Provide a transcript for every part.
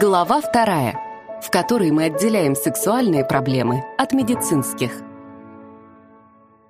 Глава вторая, в которой мы отделяем сексуальные проблемы от медицинских.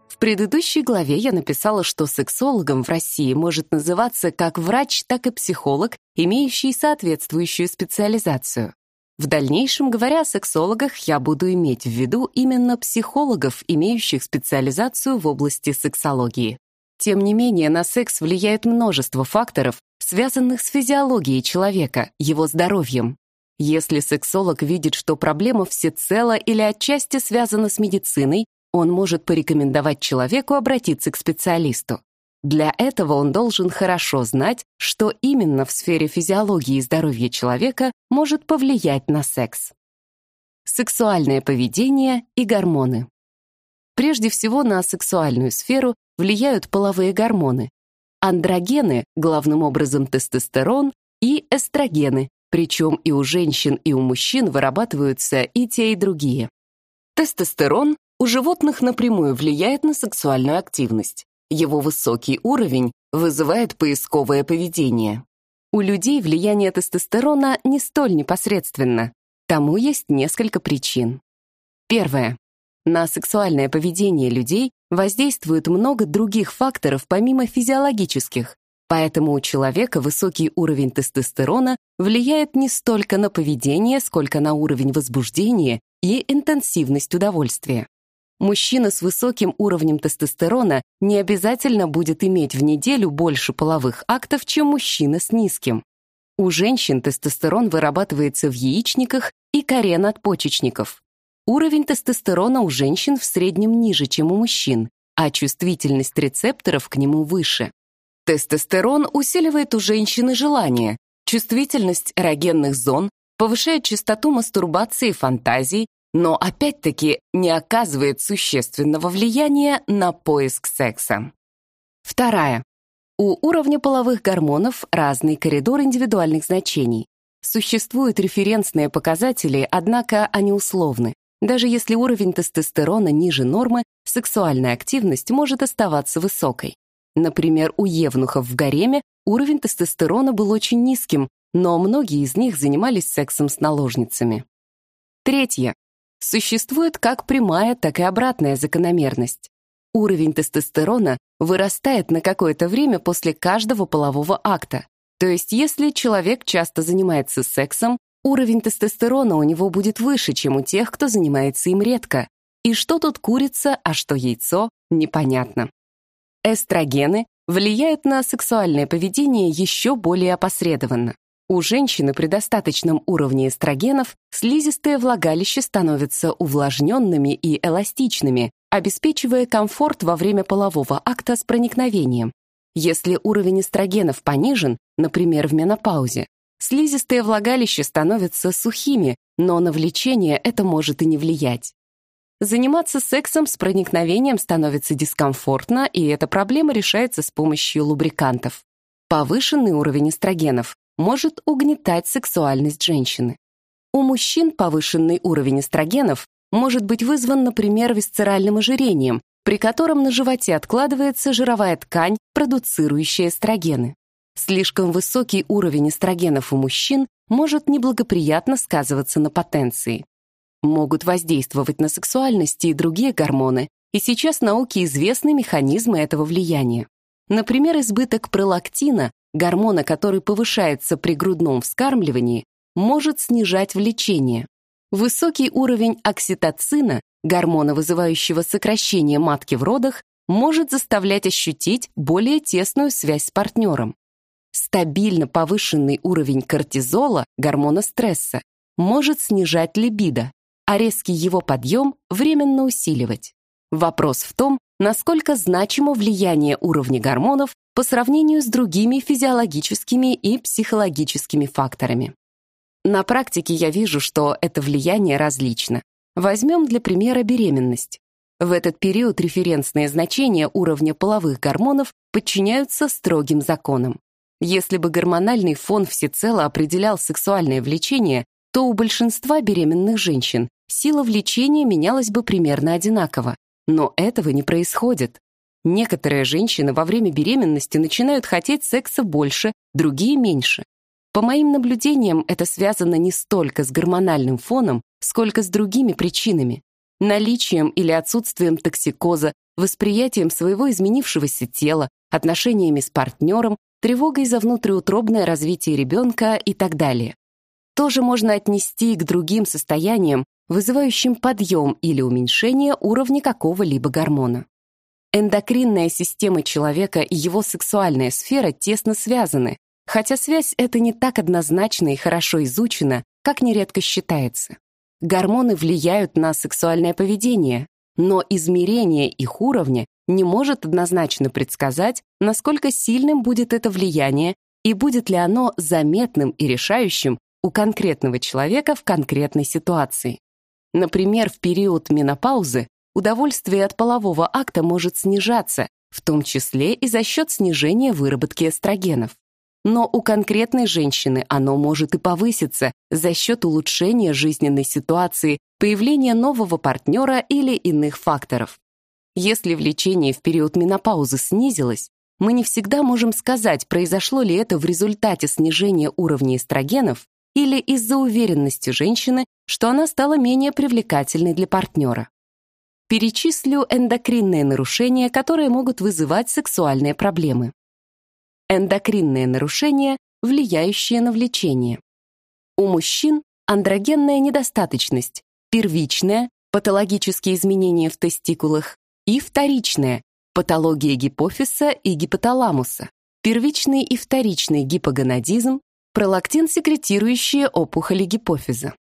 В предыдущей главе я написала, что сексологом в России может называться как врач, так и психолог, имеющий соответствующую специализацию. В дальнейшем, говоря о сексологах, я буду иметь в виду именно психологов, имеющих специализацию в области сексологии. Тем не менее, на секс влияет множество факторов, связанных с физиологией человека, его здоровьем. Если сексолог видит, что проблема всецело или отчасти связана с медициной, он может порекомендовать человеку обратиться к специалисту. Для этого он должен хорошо знать, что именно в сфере физиологии и здоровья человека может повлиять на секс. Сексуальное поведение и гормоны. Прежде всего на сексуальную сферу влияют половые гормоны. Андрогены, главным образом тестостерон, и эстрогены, причем и у женщин, и у мужчин вырабатываются и те, и другие. Тестостерон у животных напрямую влияет на сексуальную активность. Его высокий уровень вызывает поисковое поведение. У людей влияние тестостерона не столь непосредственно. Тому есть несколько причин. Первое. На сексуальное поведение людей воздействует много других факторов помимо физиологических, поэтому у человека высокий уровень тестостерона влияет не столько на поведение, сколько на уровень возбуждения и интенсивность удовольствия. Мужчина с высоким уровнем тестостерона не обязательно будет иметь в неделю больше половых актов, чем мужчина с низким. У женщин тестостерон вырабатывается в яичниках и коре надпочечников. Уровень тестостерона у женщин в среднем ниже, чем у мужчин, а чувствительность рецепторов к нему выше. Тестостерон усиливает у женщины желание, чувствительность эрогенных зон, повышает частоту мастурбации и фантазий, но опять-таки не оказывает существенного влияния на поиск секса. Вторая. У уровня половых гормонов разный коридор индивидуальных значений. Существуют референсные показатели, однако они условны. Даже если уровень тестостерона ниже нормы, сексуальная активность может оставаться высокой. Например, у евнухов в гареме уровень тестостерона был очень низким, но многие из них занимались сексом с наложницами. Третье. Существует как прямая, так и обратная закономерность. Уровень тестостерона вырастает на какое-то время после каждого полового акта. То есть если человек часто занимается сексом, Уровень тестостерона у него будет выше, чем у тех, кто занимается им редко. И что тут курица, а что яйцо, непонятно. Эстрогены влияют на сексуальное поведение еще более опосредованно. У женщины при достаточном уровне эстрогенов слизистые влагалища становятся увлажненными и эластичными, обеспечивая комфорт во время полового акта с проникновением. Если уровень эстрогенов понижен, например, в менопаузе, Слизистые влагалища становятся сухими, но на влечение это может и не влиять. Заниматься сексом с проникновением становится дискомфортно, и эта проблема решается с помощью лубрикантов. Повышенный уровень эстрогенов может угнетать сексуальность женщины. У мужчин повышенный уровень эстрогенов может быть вызван, например, висцеральным ожирением, при котором на животе откладывается жировая ткань, продуцирующая эстрогены. Слишком высокий уровень эстрогенов у мужчин может неблагоприятно сказываться на потенции. Могут воздействовать на сексуальность и другие гормоны, и сейчас науке известны механизмы этого влияния. Например, избыток пролактина, гормона, который повышается при грудном вскармливании, может снижать влечение. Высокий уровень окситоцина, гормона, вызывающего сокращение матки в родах, может заставлять ощутить более тесную связь с партнером. Стабильно повышенный уровень кортизола, гормона стресса, может снижать либидо, а резкий его подъем временно усиливать. Вопрос в том, насколько значимо влияние уровня гормонов по сравнению с другими физиологическими и психологическими факторами. На практике я вижу, что это влияние различно. Возьмем для примера беременность. В этот период референсные значения уровня половых гормонов подчиняются строгим законам. Если бы гормональный фон всецело определял сексуальное влечение, то у большинства беременных женщин сила влечения менялась бы примерно одинаково. Но этого не происходит. Некоторые женщины во время беременности начинают хотеть секса больше, другие — меньше. По моим наблюдениям, это связано не столько с гормональным фоном, сколько с другими причинами. Наличием или отсутствием токсикоза, восприятием своего изменившегося тела, отношениями с партнером, тревогой за внутриутробное развитие ребенка и так далее. Тоже можно отнести к другим состояниям, вызывающим подъем или уменьшение уровня какого-либо гормона. Эндокринная система человека и его сексуальная сфера тесно связаны, хотя связь эта не так однозначна и хорошо изучена, как нередко считается. Гормоны влияют на сексуальное поведение, но измерение их уровня не может однозначно предсказать, насколько сильным будет это влияние и будет ли оно заметным и решающим у конкретного человека в конкретной ситуации. Например, в период менопаузы удовольствие от полового акта может снижаться, в том числе и за счет снижения выработки эстрогенов. Но у конкретной женщины оно может и повыситься за счет улучшения жизненной ситуации, появления нового партнера или иных факторов. Если влечение в период менопаузы снизилось, мы не всегда можем сказать, произошло ли это в результате снижения уровня эстрогенов или из-за уверенности женщины, что она стала менее привлекательной для партнера. Перечислю эндокринные нарушения, которые могут вызывать сексуальные проблемы. Эндокринные нарушения, влияющие на влечение. У мужчин андрогенная недостаточность, первичная, патологические изменения в тестикулах, и вторичная, патология гипофиза и гипоталамуса, первичный и вторичный гипогонадизм, пролактин секретирующие опухоли гипофиза.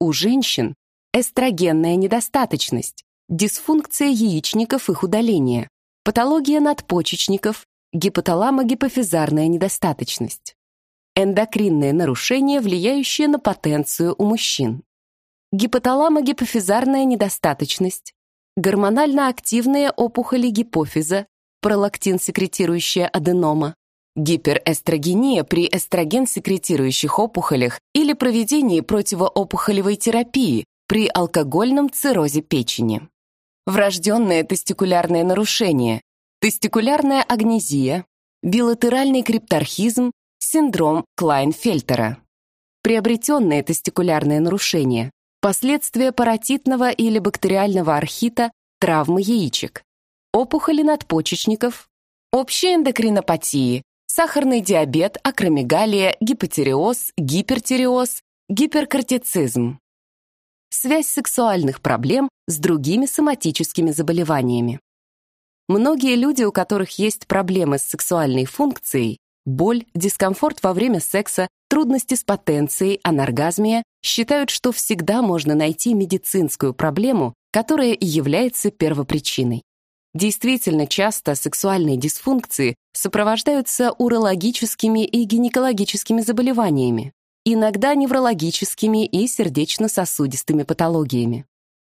У женщин эстрогенная недостаточность, дисфункция яичников их удаления, патология надпочечников, гипоталамо-гипофизарная недостаточность. Эндокринные нарушения, влияющие на потенцию у мужчин. Гипоталамо-гипофизарная недостаточность, гормонально активные опухоли гипофиза, пролактин-секретирующая аденома, гиперэстрогения при эстроген-секретирующих опухолях или проведении противоопухолевой терапии при алкогольном циррозе печени. Врожденное тестикулярное нарушение, тестикулярная агнезия, билатеральный крипторхизм, синдром Клайнфельтера. Приобретенное тестикулярное нарушение, последствия паротитного или бактериального архита, травмы яичек, опухоли надпочечников, общие эндокринопатии, сахарный диабет, акромегалия, гипотереоз, гипертиреоз, гиперкортицизм. Связь сексуальных проблем с другими соматическими заболеваниями. Многие люди, у которых есть проблемы с сексуальной функцией, боль, дискомфорт во время секса, трудности с потенцией, аноргазмия, считают, что всегда можно найти медицинскую проблему, которая является первопричиной. Действительно, часто сексуальные дисфункции сопровождаются урологическими и гинекологическими заболеваниями, иногда неврологическими и сердечно-сосудистыми патологиями.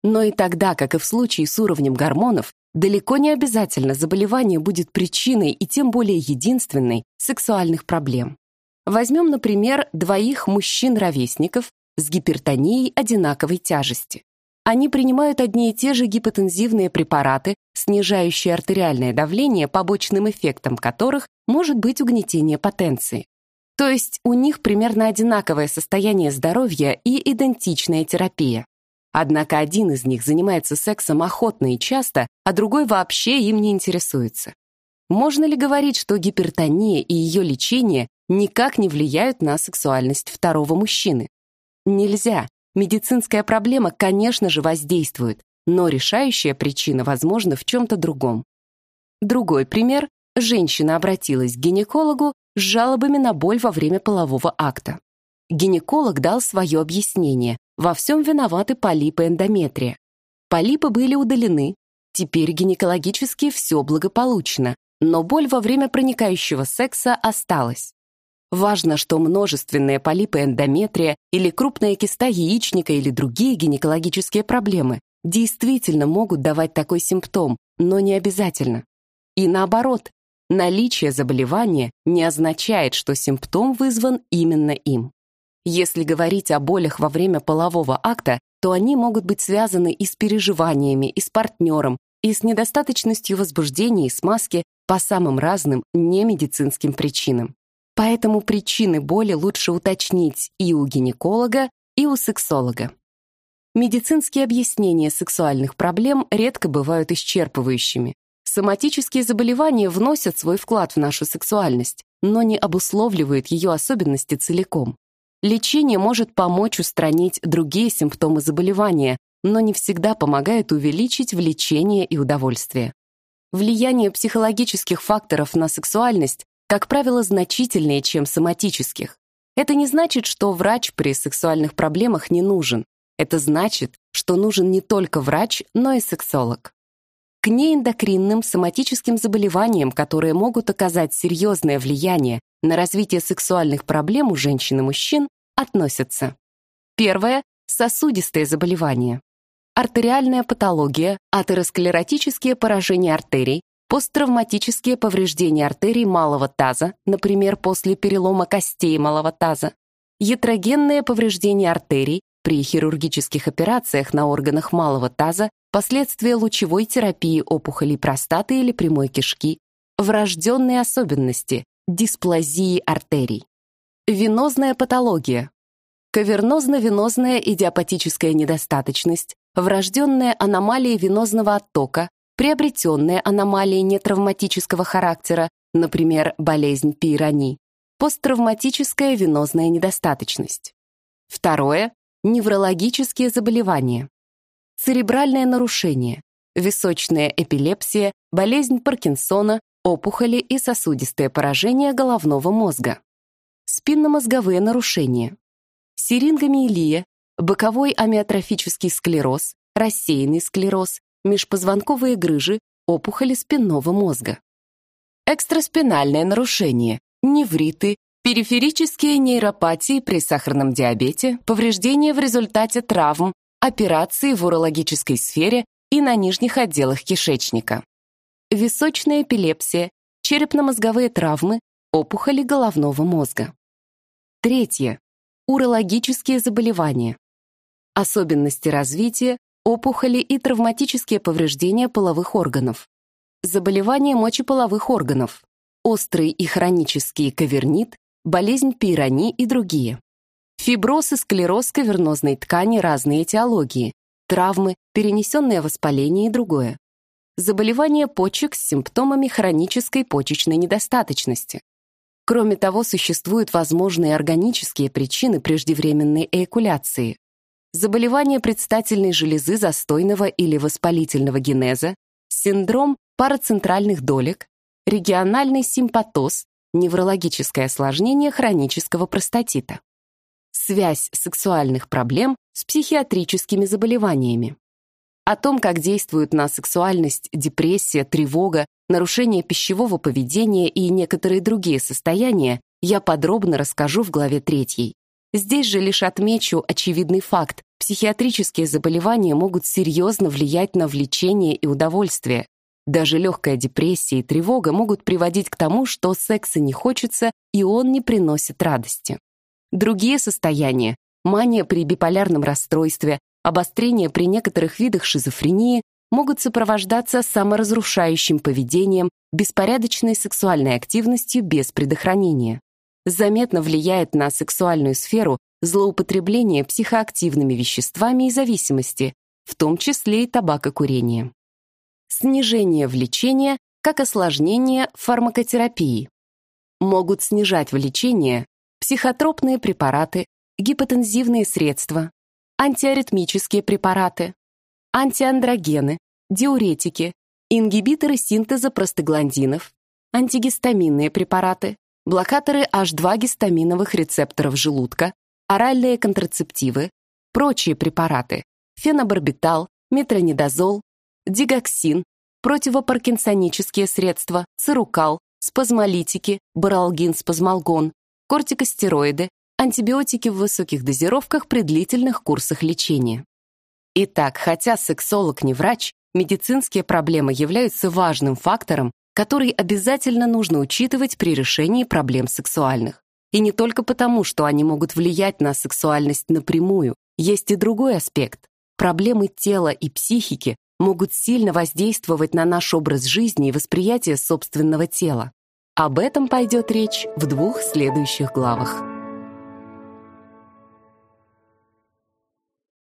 Но и тогда, как и в случае с уровнем гормонов, далеко не обязательно заболевание будет причиной и тем более единственной сексуальных проблем. Возьмем, например, двоих мужчин-ровесников с гипертонией одинаковой тяжести. Они принимают одни и те же гипотензивные препараты, снижающие артериальное давление, побочным эффектом которых может быть угнетение потенции. То есть у них примерно одинаковое состояние здоровья и идентичная терапия. Однако один из них занимается сексом охотно и часто, а другой вообще им не интересуется. Можно ли говорить, что гипертония и ее лечение никак не влияют на сексуальность второго мужчины? Нельзя. Медицинская проблема, конечно же, воздействует, но решающая причина, возможно, в чем-то другом. Другой пример. Женщина обратилась к гинекологу с жалобами на боль во время полового акта. Гинеколог дал свое объяснение. Во всем виноваты полипы эндометрия. Полипы были удалены. Теперь гинекологически все благополучно, но боль во время проникающего секса осталась. Важно, что множественные полипы эндометрия или крупная киста яичника или другие гинекологические проблемы действительно могут давать такой симптом, но не обязательно. И наоборот, наличие заболевания не означает, что симптом вызван именно им. Если говорить о болях во время полового акта, то они могут быть связаны и с переживаниями, и с партнером, и с недостаточностью возбуждения и смазки по самым разным немедицинским причинам. Поэтому причины боли лучше уточнить и у гинеколога, и у сексолога. Медицинские объяснения сексуальных проблем редко бывают исчерпывающими. Соматические заболевания вносят свой вклад в нашу сексуальность, но не обусловливают ее особенности целиком. Лечение может помочь устранить другие симптомы заболевания, но не всегда помогает увеличить влечение и удовольствие. Влияние психологических факторов на сексуальность, как правило, значительнее, чем соматических. Это не значит, что врач при сексуальных проблемах не нужен. Это значит, что нужен не только врач, но и сексолог. К неэндокринным соматическим заболеваниям, которые могут оказать серьезное влияние на развитие сексуальных проблем у женщин и мужчин, относятся. Первое – сосудистые заболевания. Артериальная патология, атеросклеротические поражения артерий, посттравматические повреждения артерий малого таза, например, после перелома костей малого таза, ятрогенные повреждения артерий, при хирургических операциях на органах малого таза последствия лучевой терапии опухолей простаты или прямой кишки, врожденные особенности, дисплазии артерий. Венозная патология. Кавернозно-венозная идиопатическая недостаточность, врожденные аномалии венозного оттока, приобретенные аномалии нетравматического характера, например, болезнь пирани, посттравматическая венозная недостаточность. Второе неврологические заболевания, церебральное нарушение, височная эпилепсия, болезнь Паркинсона, опухоли и сосудистое поражение головного мозга, спинномозговые нарушения, сирингомиелия, боковой амиотрофический склероз, рассеянный склероз, межпозвонковые грыжи, опухоли спинного мозга. Экстраспинальное нарушение, невриты, Периферические нейропатии при сахарном диабете, повреждения в результате травм, операции в урологической сфере и на нижних отделах кишечника. Височная эпилепсия, черепно-мозговые травмы, опухоли головного мозга. Третье. Урологические заболевания. Особенности развития, опухоли и травматические повреждения половых органов. Заболевания мочеполовых органов. Острый и хронический кавернит, болезнь Пирани и другие. Фиброз и склероз кавернозной ткани разные этиологии, травмы, перенесенное воспаление и другое. Заболевания почек с симптомами хронической почечной недостаточности. Кроме того, существуют возможные органические причины преждевременной эякуляции. Заболевания предстательной железы застойного или воспалительного генеза, синдром парацентральных долек, региональный симпатоз, неврологическое осложнение хронического простатита. Связь сексуальных проблем с психиатрическими заболеваниями. О том, как действуют на сексуальность депрессия, тревога, нарушение пищевого поведения и некоторые другие состояния, я подробно расскажу в главе 3. Здесь же лишь отмечу очевидный факт. Психиатрические заболевания могут серьезно влиять на влечение и удовольствие, даже легкая депрессия и тревога могут приводить к тому, что секса не хочется и он не приносит радости. Другие состояния — мания при биполярном расстройстве, обострение при некоторых видах шизофрении могут сопровождаться саморазрушающим поведением, беспорядочной сексуальной активностью без предохранения. Заметно влияет на сексуальную сферу злоупотребление психоактивными веществами и зависимости, в том числе и табакокурение снижение влечения как осложнение фармакотерапии. Могут снижать влечение психотропные препараты, гипотензивные средства, антиаритмические препараты, антиандрогены, диуретики, ингибиторы синтеза простагландинов, антигистаминные препараты, блокаторы H2-гистаминовых рецепторов желудка, оральные контрацептивы, прочие препараты, фенобарбитал, метронидозол, дигоксин, противопаркинсонические средства, цирукал, спазмолитики, баралгин-спазмолгон, кортикостероиды, антибиотики в высоких дозировках при длительных курсах лечения. Итак, хотя сексолог не врач, медицинские проблемы являются важным фактором, который обязательно нужно учитывать при решении проблем сексуальных. И не только потому, что они могут влиять на сексуальность напрямую, есть и другой аспект. Проблемы тела и психики могут сильно воздействовать на наш образ жизни и восприятие собственного тела. Об этом пойдет речь в двух следующих главах.